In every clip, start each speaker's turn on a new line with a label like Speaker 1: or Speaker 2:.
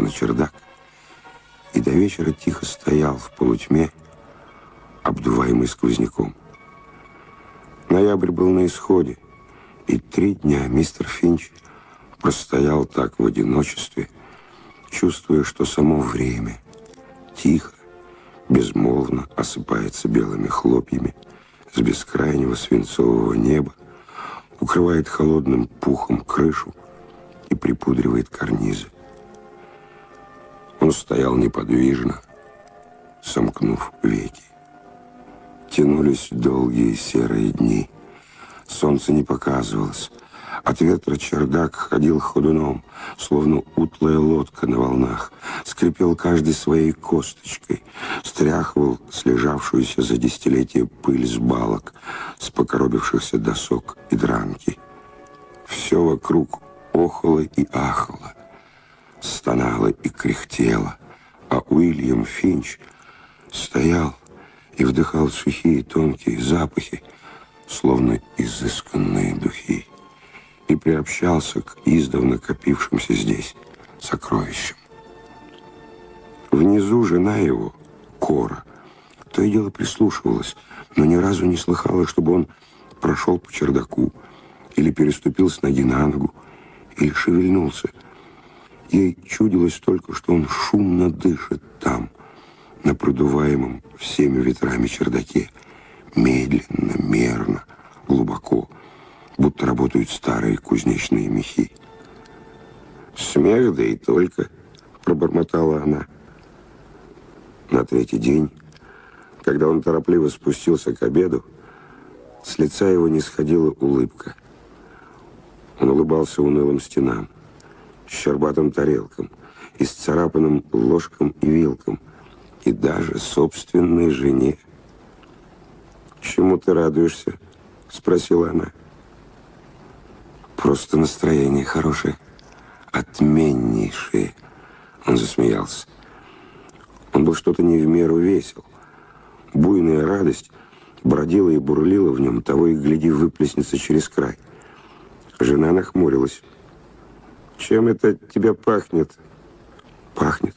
Speaker 1: забирался на чердак и до вечера тихо стоял в полутьме, обдуваемый сквозняком. Ноябрь был на исходе, и три дня мистер Финч простоял так в одиночестве, чувствуя, что само время тихо, безмолвно осыпается белыми хлопьями с бескрайнего свинцового неба, укрывает холодным пухом крышу и припудривает карнизы. Он стоял неподвижно, сомкнув веки. Тянулись долгие серые дни. Солнце не показывалось. От ветра чердак ходил ходуном, словно утлая лодка на волнах. Скрипел каждой своей косточкой, стряхивал слежавшуюся за десятилетия пыль с балок, с покоробившихся досок и дранки. Все вокруг охало и ахало, стонало и кряхтело, а Уильям Финч стоял и вдыхал сухие тонкие запахи, словно изысканные духи, и приобщался к издавна копившимся здесь сокровищам. Внизу жена его, Кора, то и дело прислушивалась, но ни разу не слыхала, чтобы он прошел по чердаку или переступил с ноги на ногу, или шевельнулся. Ей чудилось только, что он шумно дышит там, на продуваемом всеми ветрами чердаке, медленно, мерно, глубоко, будто работают старые кузнечные мехи. «Смех, да и только», — пробормотала она. На третий день, когда он торопливо спустился к обеду, с лица его не сходила улыбка. Он улыбался унылым стенам, щербатым тарелкам, исцарапанным ложкам и вилкам, и даже собственной жене. «Чему ты радуешься?» — спросила она. «Просто настроение хорошее, отменнейшее». Он засмеялся. Он был что-то не в меру весел. Буйная радость бродила и бурлила в нем, того и гляди выплеснется через край. Жена нахмурилась. «Чем это тебя пахнет?» «Пахнет?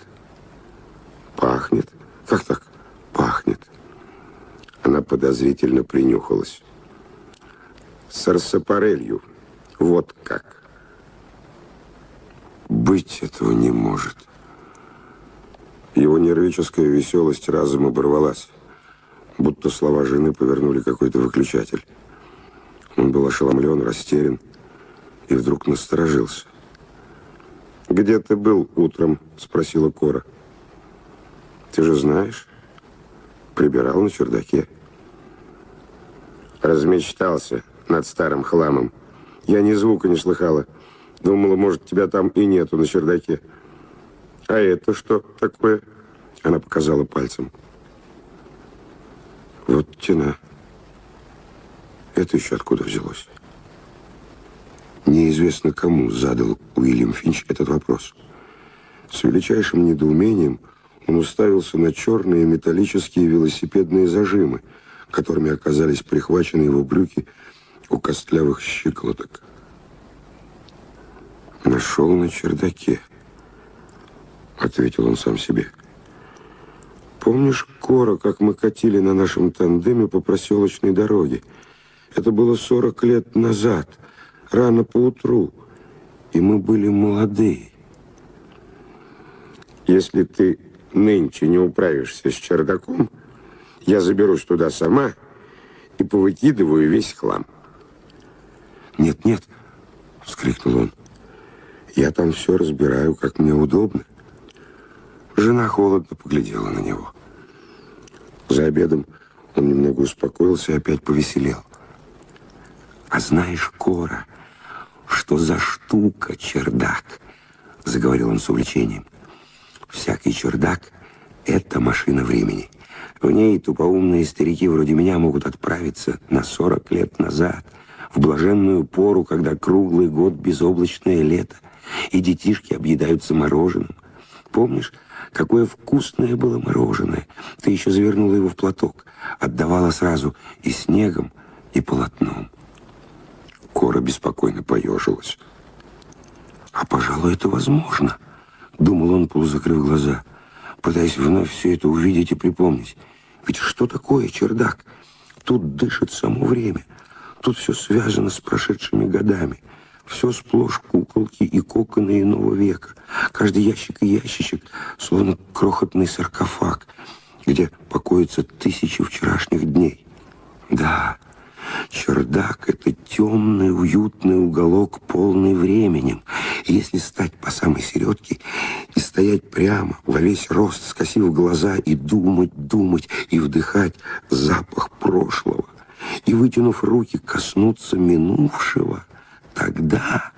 Speaker 1: Пахнет? Как так? Пахнет?» Она подозрительно принюхалась. «Сарсапарелью. Вот как!» «Быть этого не может!» Его нервическая веселость разом оборвалась, будто слова жены повернули какой-то выключатель. Он был ошеломлен, растерян, и вдруг насторожился. «Где ты был утром?» – спросила Кора. «Ты же знаешь, прибирал на чердаке». Размечтался над старым хламом. Я ни звука не слыхала. Думала, может, тебя там и нету на чердаке. А это что такое? Она показала пальцем. Вот тена. Это еще откуда взялось? Неизвестно кому задал Уильям Финч этот вопрос. С величайшим недоумением он уставился на черные металлические велосипедные зажимы, которыми оказались прихвачены его брюки у костлявых щиколоток. «Нашел на чердаке», — ответил он сам себе. «Помнишь, Кора, как мы катили на нашем тандеме по проселочной дороге? Это было 40 лет назад» рано поутру, и мы были молодые. Если ты нынче не управишься с чердаком, я заберусь туда сама и повыкидываю весь хлам. «Нет, нет!» — вскрикнул он. «Я там все разбираю, как мне удобно». Жена холодно поглядела на него. За обедом он немного успокоился и опять повеселел. «А знаешь, Кора, что за штука чердак?» Заговорил он с увлечением. «Всякий чердак — это машина времени. В ней тупоумные старики вроде меня могут отправиться на 40 лет назад, в блаженную пору, когда круглый год безоблачное лето, и детишки объедаются мороженым. Помнишь, какое вкусное было мороженое? Ты еще завернула его в платок, отдавала сразу и снегом, и полотном. Кора беспокойно поежилась. «А, пожалуй, это возможно», — думал он, полузакрыв глаза, пытаясь вновь все это увидеть и припомнить. «Ведь что такое чердак? Тут дышит само время. Тут все связано с прошедшими годами. Все сплошь куколки и коконы иного века. Каждый ящик и ящичек, словно крохотный саркофаг, где покоятся тысячи вчерашних дней. Да, чердак — это темный, уютный уголок, полный временем. Если стать по самой середке и стоять прямо, во весь рост, скосив глаза и думать, думать, и вдыхать запах прошлого, и, вытянув руки, коснуться минувшего, тогда,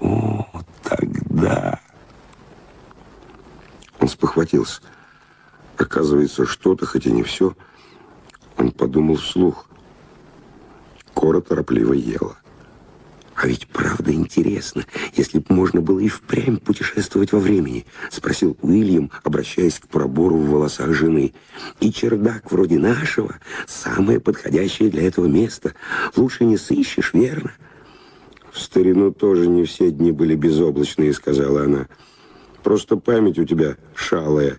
Speaker 1: о, тогда... Он спохватился. Оказывается, что-то, хоть и не все, он подумал вслух. Кора торопливо ела. «А ведь правда интересно, если бы можно было и впрямь путешествовать во времени», спросил Уильям, обращаясь к пробору в волосах жены. «И чердак вроде нашего – самое подходящее для этого место. Лучше не сыщешь, верно?» «В старину тоже не все дни были безоблачные», – сказала она. «Просто память у тебя шалая.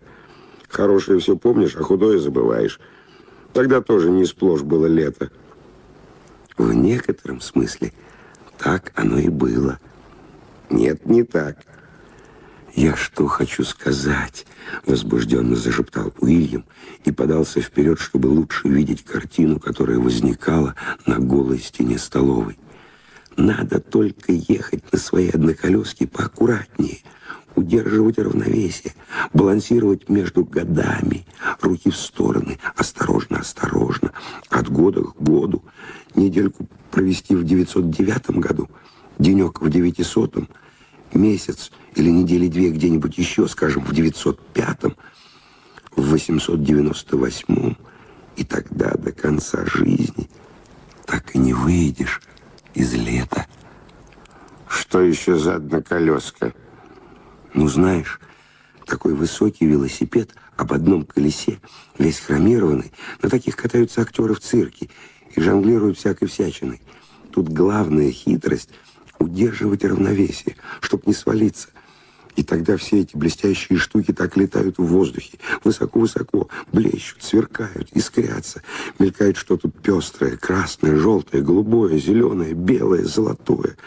Speaker 1: Хорошее все помнишь, а худое забываешь. Тогда тоже не сплошь было лето». В некотором смысле – так оно и было. Нет, не так. «Я что хочу сказать?» — возбужденно зашептал Уильям и подался вперед, чтобы лучше видеть картину, которая возникала на голой стене столовой. «Надо только ехать на своей одноколеске поаккуратнее, удерживать равновесие, балансировать между годами, руки в стороны, осторожно, осторожно, от года к году, недельку провести в 909 году, денек в 900, месяц или недели две где-нибудь еще, скажем, в 905, в 898, и тогда до конца жизни так и не выйдешь из лета.
Speaker 2: Что еще за одноколеска?
Speaker 1: Ну, знаешь, такой высокий велосипед об одном колесе, весь хромированный. На таких катаются актеры в цирке и жонглируют всякой всячиной. Тут главная хитрость — удерживать равновесие, чтобы не свалиться. И тогда все эти блестящие штуки так летают в воздухе, высоко-высоко, блещут, сверкают, искрятся. Мелькает что-то пестрое, красное, желтое, голубое, зеленое, белое, золотое.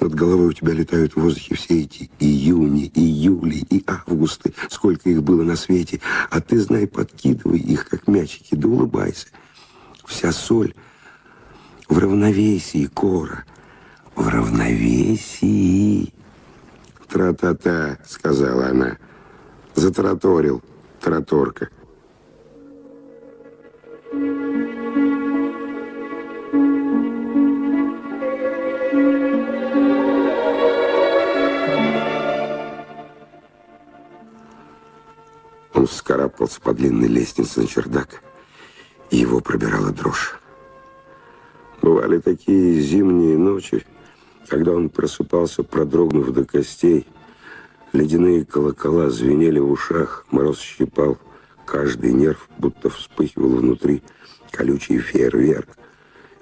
Speaker 1: Над головой у тебя летают в воздухе все эти июни, июли и августы, сколько их было на свете. А ты, знай, подкидывай их, как мячики, да улыбайся. Вся соль в равновесии, Кора, в равновесии.
Speaker 2: «Тра-та-та», — сказала она. Затраторил, траторка.
Speaker 1: Он вскарабкался по длинной лестнице на чердак, и его пробирала дрожь. Бывали такие зимние ночи, когда он просыпался, продрогнув до костей. Ледяные колокола звенели в ушах, мороз щипал каждый нерв, будто вспыхивал внутри колючий фейерверк,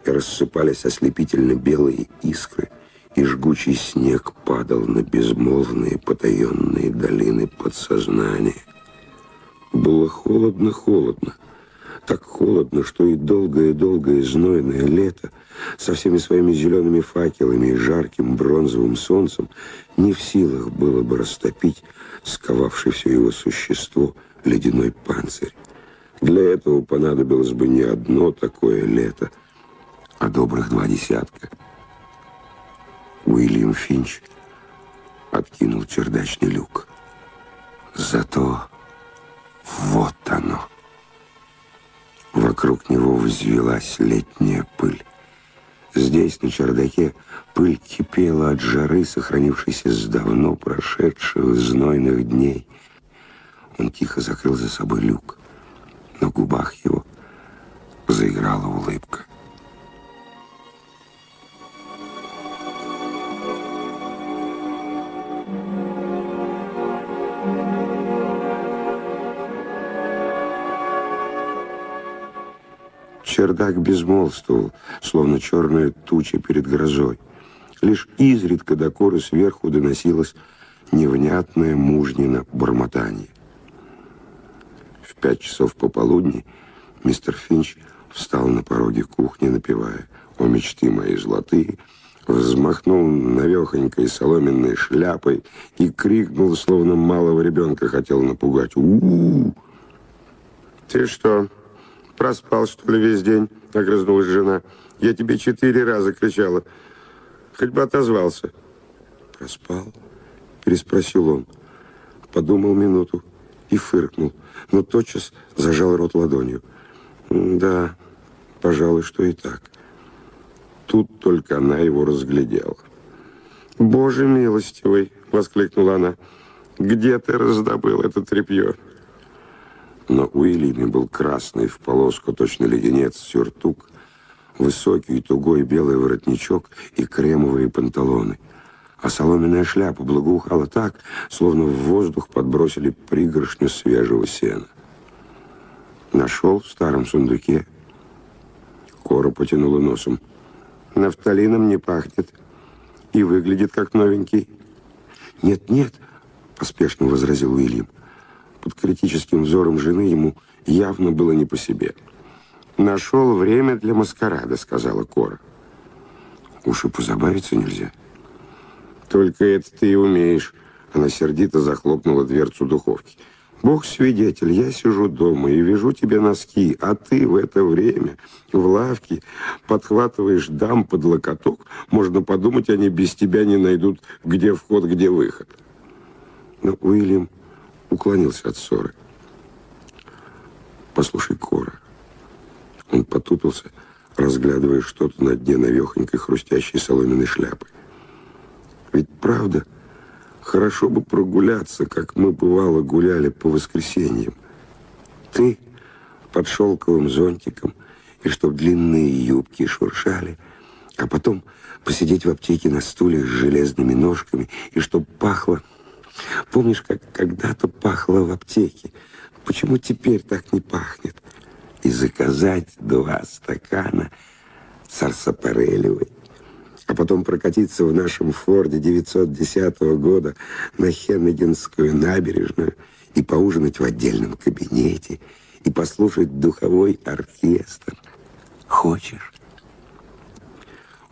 Speaker 1: и рассыпались ослепительно белые искры, и жгучий снег падал на безмолвные потаенные долины подсознания. Было холодно-холодно так холодно, что и долгое-долгое знойное лето со всеми своими зелеными факелами и жарким бронзовым солнцем не в силах было бы растопить сковавший все его существо ледяной панцирь. Для этого понадобилось бы не одно такое лето, а добрых два десятка. Уильям Финч откинул чердачный люк. Зато вот оно. Вокруг него взвелась летняя пыль. Здесь, на чердаке, пыль кипела от жары, сохранившейся с давно прошедших знойных дней. Он тихо закрыл за собой люк. На губах его заиграла улыбка. Чердак безмолвствовал, словно черная туча перед грозой. Лишь изредка до коры сверху доносилось невнятное мужнино бормотание. В пять часов пополудни мистер Финч встал на пороге кухни, напевая «О мечты мои золотые», взмахнул навехонькой соломенной шляпой и крикнул, словно малого ребенка хотел напугать. «У-у-у!» «Ты что, проспал, что ли, весь день?» — огрызнулась жена. «Я тебе четыре раза кричала. Хоть бы отозвался». «Проспал?» — переспросил он. Подумал минуту и фыркнул, но тотчас зажал рот ладонью. «Да, пожалуй, что и так». Тут только она его разглядела. «Боже милостивый!» — воскликнула она. «Где ты раздобыл это тряпье?» Но у Ильями был красный в полоску, точно леденец, сюртук, высокий тугой белый воротничок и кремовые панталоны. А соломенная шляпа благоухала так, словно в воздух подбросили пригоршню свежего сена. Нашел в старом сундуке. Кора потянула носом. Нафталином не пахнет и выглядит как новенький. Нет, нет, поспешно возразил Уильям. Под критическим взором жены ему явно было не по себе. «Нашел время для маскарада», — сказала Кора. «Уж и позабавиться нельзя». «Только это ты и умеешь». Она сердито захлопнула дверцу духовки. Бог свидетель, я сижу дома и вяжу тебе носки, а ты в это время в лавке подхватываешь дам под локоток. Можно подумать, они без тебя не найдут, где вход, где выход. Но Уильям уклонился от ссоры. Послушай, Кора. Он потупился, разглядывая что-то на дне навехонькой хрустящей соломенной шляпы. Ведь правда... Хорошо бы прогуляться, как мы, бывало, гуляли по воскресеньям. Ты под шелковым зонтиком, и чтоб длинные юбки шуршали, а потом посидеть в аптеке на стуле с железными ножками, и чтоб пахло... Помнишь, как когда-то пахло в аптеке? Почему теперь так не пахнет? И заказать два стакана сарсапарелевой а потом прокатиться в нашем Форде 910 года на Хеннегенскую набережную и поужинать в отдельном кабинете и послушать духовой оркестр. Хочешь?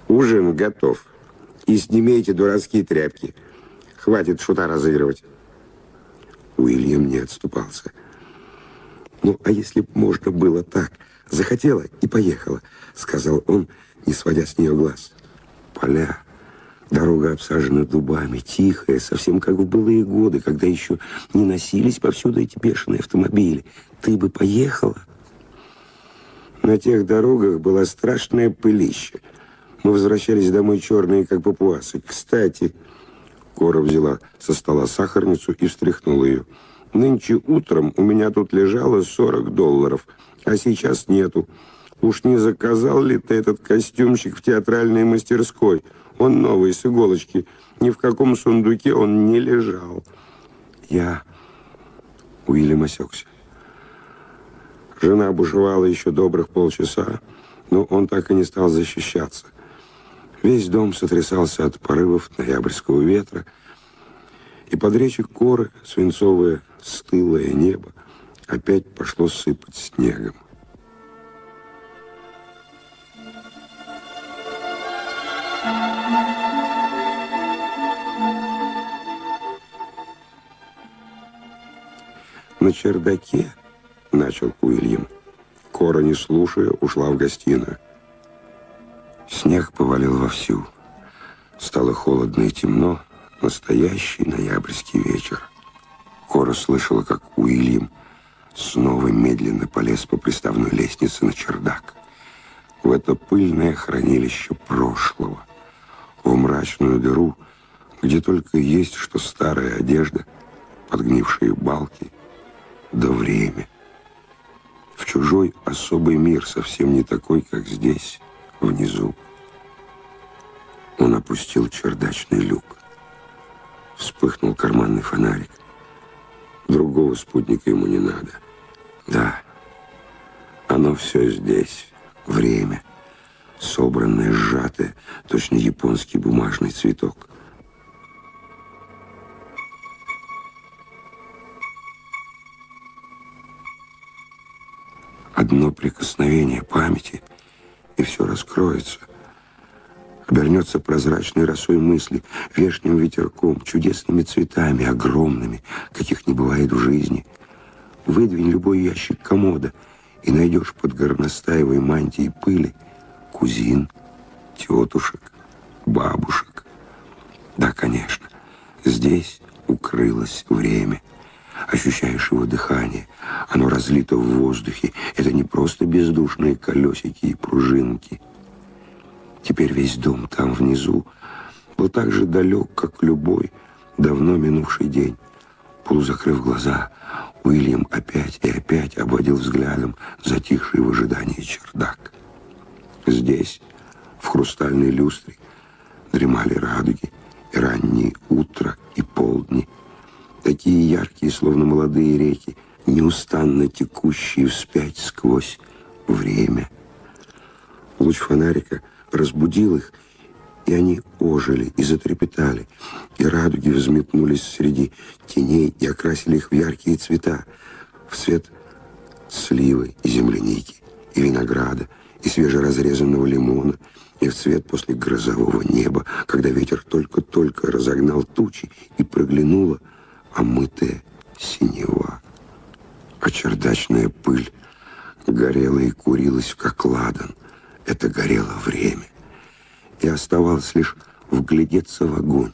Speaker 1: Ужин готов. И сними эти дурацкие тряпки. Хватит шута разыгрывать. Уильям не отступался. Ну, а если б можно было так? Захотела и поехала, сказал он, не сводя с нее глаз поля. Дорога обсажена дубами, тихая, совсем как в былые годы, когда еще не носились повсюду эти бешеные автомобили. Ты бы поехала? На тех дорогах была страшная пылища. Мы возвращались домой черные, как папуасы. Кстати, Кора взяла со стола сахарницу и встряхнула ее. Нынче утром у меня тут лежало 40 долларов, а сейчас нету. Уж не заказал ли ты этот костюмчик в театральной мастерской? Он новый, с иголочки. Ни в каком сундуке он не лежал. Я... Уильям осекся. Жена бушевала еще добрых полчаса, но он так и не стал защищаться. Весь дом сотрясался от порывов ноябрьского ветра, и под речи коры свинцовое стылое небо опять пошло сыпать снегом. На чердаке, начал Уильям. Кора, не слушая, ушла в гостиную. Снег повалил вовсю. Стало холодно и темно. Настоящий ноябрьский вечер. Кора слышала, как Уильям снова медленно полез по приставной лестнице на чердак. В это пыльное хранилище прошлого. В мрачную дыру, где только есть что старая одежда, подгнившие балки — да время. В чужой особый мир, совсем не такой, как здесь, внизу. Он опустил чердачный люк. Вспыхнул карманный фонарик. Другого спутника ему не надо. Да, оно все здесь, время, собранное, сжатое, точно японский бумажный цветок. Одно прикосновение памяти, и все раскроется. Обернется прозрачной росой мысли, вешним ветерком, чудесными цветами, огромными, каких не бывает в жизни. Выдвинь любой ящик комода, и найдешь под горностаевой мантией пыли кузин, тетушек, бабушек. Да, конечно, здесь укрылось время. Ощущаешь его дыхание, оно разлито в воздухе. Это не просто бездушные колесики и пружинки. Теперь весь дом там внизу был так же далек, как любой давно минувший день. Полузакрыв глаза, Уильям опять и опять обводил взглядом затихший в ожидании чердак. Здесь, в хрустальной люстре, дремали радуги, и ранние утро и полдни, такие яркие, словно молодые реки, неустанно текущие вспять сквозь время. Луч фонарика разбудил их, и они ожили и затрепетали, и радуги взметнулись среди теней и окрасили их в яркие цвета, в цвет сливы и земляники, и винограда, и свежеразрезанного лимона, и в цвет после грозового неба, когда ветер только-только разогнал тучи и проглянула омытая синева. А чердачная пыль горела и курилась, как ладан. Это горело время. И оставалось лишь вглядеться в огонь.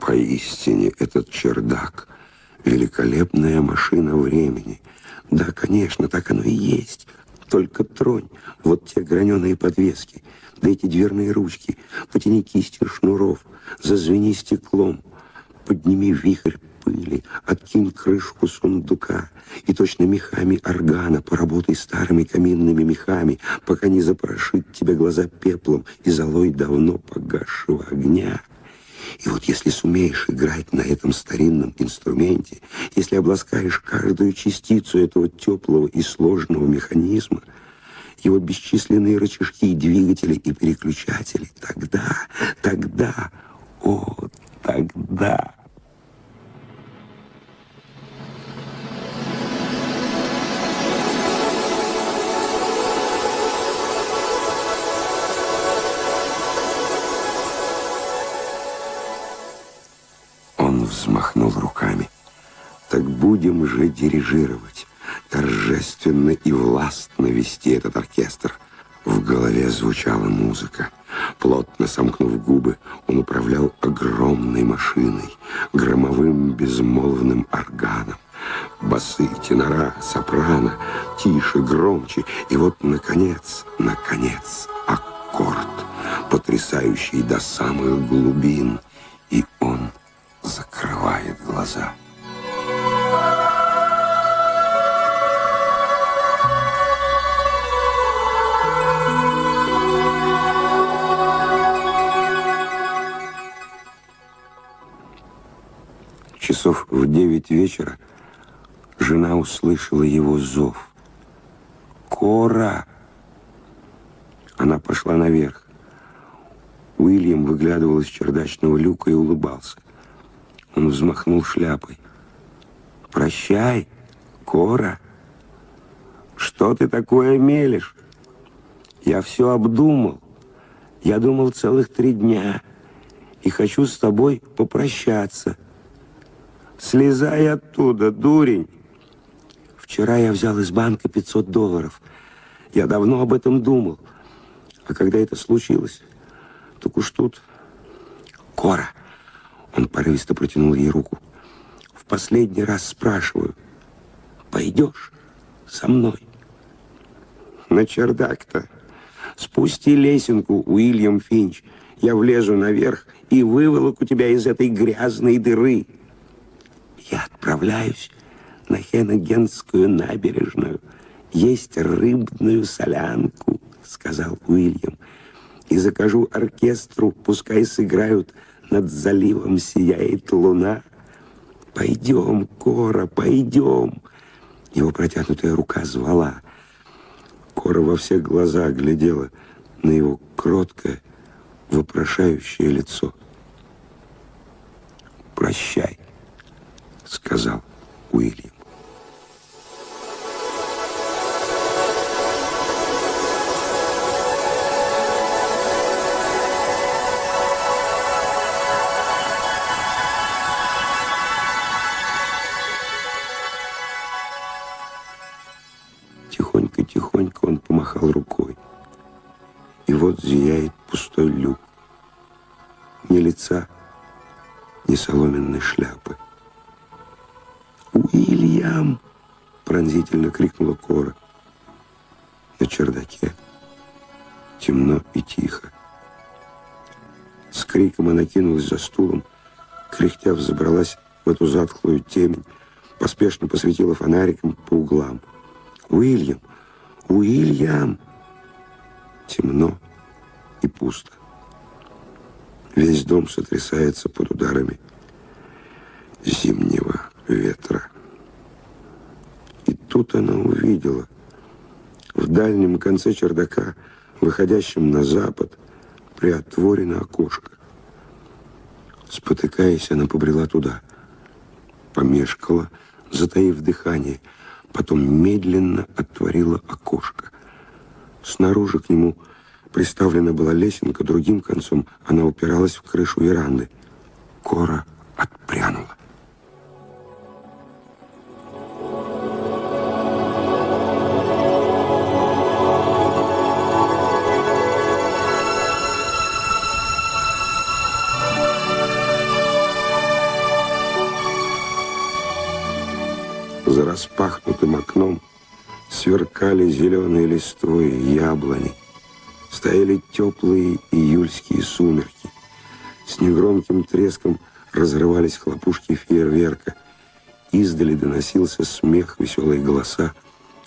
Speaker 1: Поистине этот чердак — великолепная машина времени. Да, конечно, так оно и есть. Только тронь вот те граненые подвески, да эти дверные ручки, потяни кисти шнуров, зазвени стеклом, подними вихрь пыли, откинь крышку сундука и точно мехами органа поработай старыми каминными мехами, пока не запорошит тебя глаза пеплом и золой давно погасшего огня. И вот если сумеешь играть на этом старинном инструменте, если обласкаешь каждую частицу этого теплого и сложного механизма, его бесчисленные рычажки, двигатели и переключатели, тогда, тогда, о, тогда... взмахнул руками. Так будем же дирижировать, торжественно и властно вести этот оркестр. В голове звучала музыка. Плотно сомкнув губы, он управлял огромной машиной, громовым безмолвным органом. Басы, тенора, сопрано, тише, громче. И вот, наконец, наконец, аккорд, потрясающий до самых глубин. И он закрывает глаза. Часов в девять вечера жена услышала его зов. «Кора!» Она пошла наверх. Уильям выглядывал из чердачного люка и улыбался. Он взмахнул шляпой. «Прощай, Кора! Что ты такое мелешь? Я все обдумал. Я думал целых три дня и хочу с тобой попрощаться. Слезай оттуда, дурень!» Вчера я взял из банка 500 долларов. Я давно об этом думал. А когда это случилось, так уж тут... Кора! Он порывисто протянул ей руку. В последний раз спрашиваю. Пойдешь со мной? На чердак-то. Спусти лесенку, Уильям Финч. Я влезу наверх и выволоку тебя из этой грязной дыры. Я отправляюсь на Хеннегенскую набережную есть рыбную солянку, сказал Уильям, и закажу оркестру, пускай сыграют над заливом сияет луна. Пойдем, Кора, пойдем. Его протянутая рука звала. Кора во все глаза глядела на его кроткое, вопрошающее лицо. «Прощай», — сказал Уильям. Соломенной шляпы. «Уильям!» — пронзительно крикнула Кора. На чердаке темно и тихо. С криком она кинулась за стулом, кряхтя взобралась в эту затхлую темень, поспешно посветила фонариком по углам. «Уильям! Уильям!» Темно и пусто. Весь дом сотрясается под ударами зимнего ветра. И тут она увидела в дальнем конце чердака, выходящем на запад, приотворено окошко. Спотыкаясь, она побрела туда, помешкала, затаив дыхание, потом медленно отворила окошко. Снаружи к нему приставлена была лесенка, другим концом она упиралась в крышу веранды. Кора отпрянула. Распахнутым окном сверкали зеленые листвой яблони. Стояли теплые июльские сумерки. С негромким треском разрывались хлопушки фейерверка. Издали доносился смех, веселые голоса.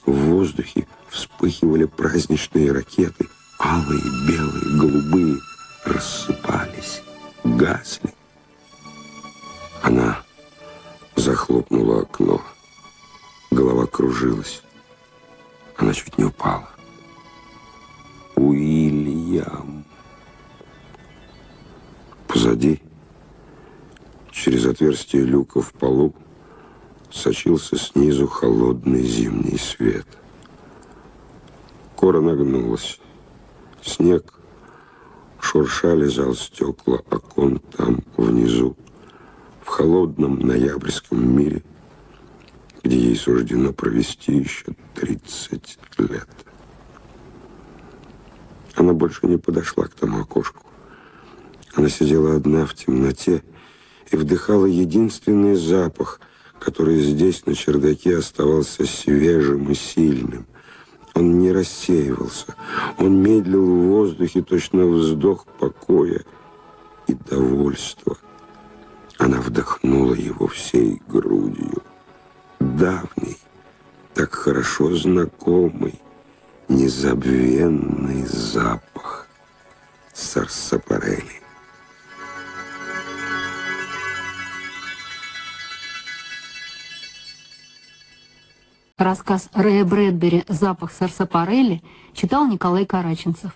Speaker 1: В воздухе вспыхивали праздничные ракеты. Алые, белые, голубые рассыпались, гасли. Она захлопнула окно. Голова кружилась. Она чуть не упала. Уильям. Позади, через отверстие люка в полу, сочился снизу холодный зимний свет. Кора нагнулась. Снег шурша лежал стекла окон там, внизу, в холодном ноябрьском мире, где ей суждено провести еще 30 лет. Она больше не подошла к тому окошку. Она сидела одна в темноте и вдыхала единственный запах, который здесь, на чердаке, оставался свежим и сильным. Он не рассеивался. Он медлил в воздухе, точно вздох покоя и довольства. Она вдохнула его всей грудью. Давний, так хорошо знакомый, незабвенный запах сарсапарели.
Speaker 3: Рассказ Рэя Брэдбери «Запах сарсапарелли» читал Николай Караченцев.